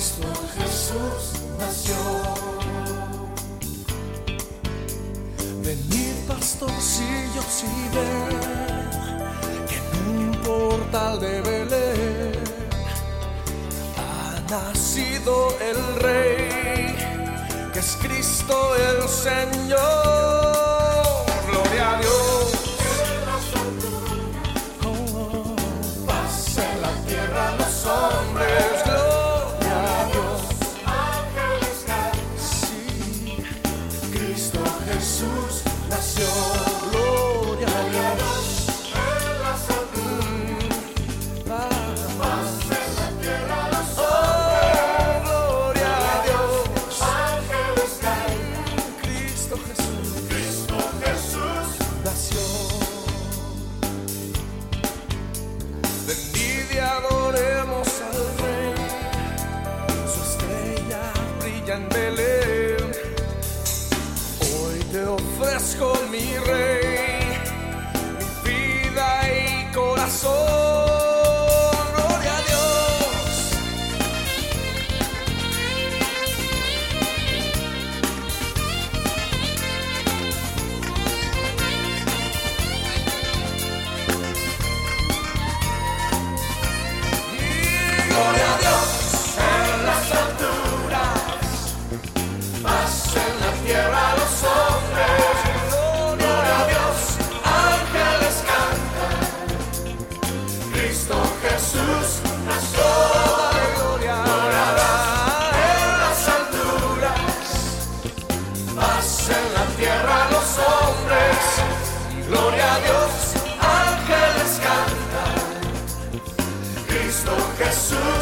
Cristo Jesús nació. Venid pastorcillos y ver que en un portal de Belén ha nacido el Rey, que es Cristo el Señor. Hoy te ofrezco mi rey. Adiós, ángeles cantan. Cristo Jesús.